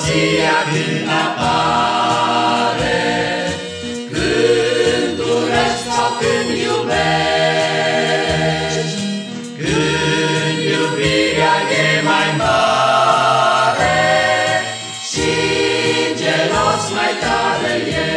Gelozia când apare, Când urăști sau când iubești, Când iubirea e mai mare Și gelos mai tare ești.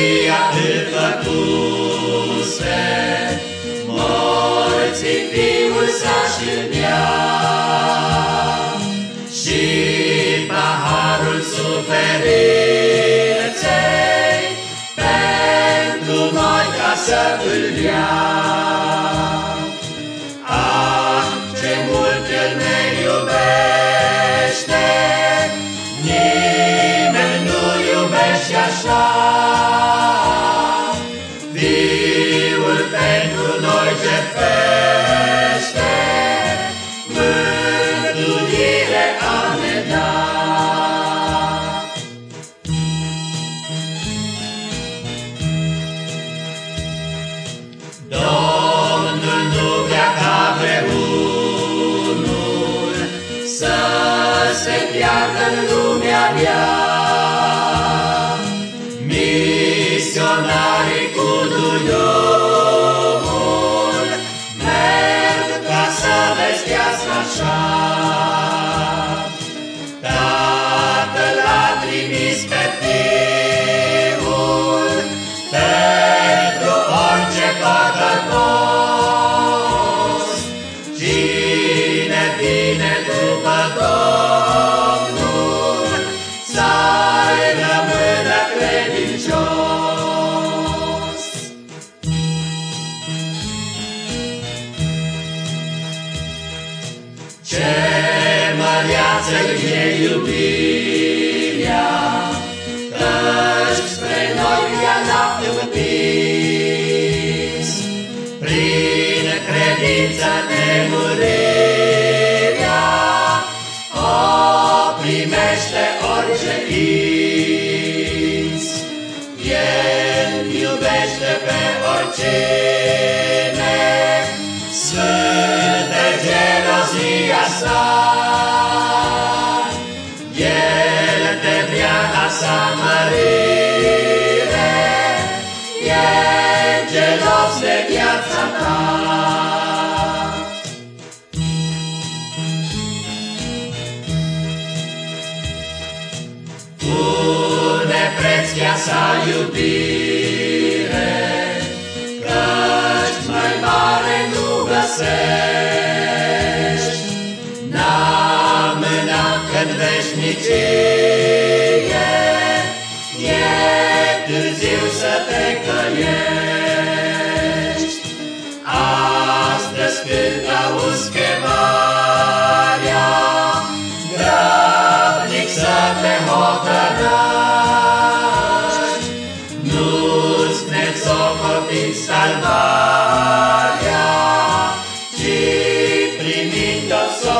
Gelozia îl făcuse, Morții fiul să-și Și paharul suferinței Pentru noi ca să îl dea. Noi jertfește, Mântuire a ne dat. Domnul nu vrea ca vreunul Să se piardă în lumea rea. Așa. Tatăl a trimis pe Fiul Ce măreață e iubirea, Căci spre noi ea n-a împins. Prin credință nemurirea, O primește orice ins. El iubește pe oricine, Sfântă gelozia sa. El te vrea la sa mărire, E gelos de viața ta. Pune preț ea sa iubire, Căci mai mare nu găsești. Veșnicie, E târziu să te căiești. Astăzi când auzi chemarea, Grabnic să te hotărăști, Nu-ți nesocoti salvarea, Ci primind-o să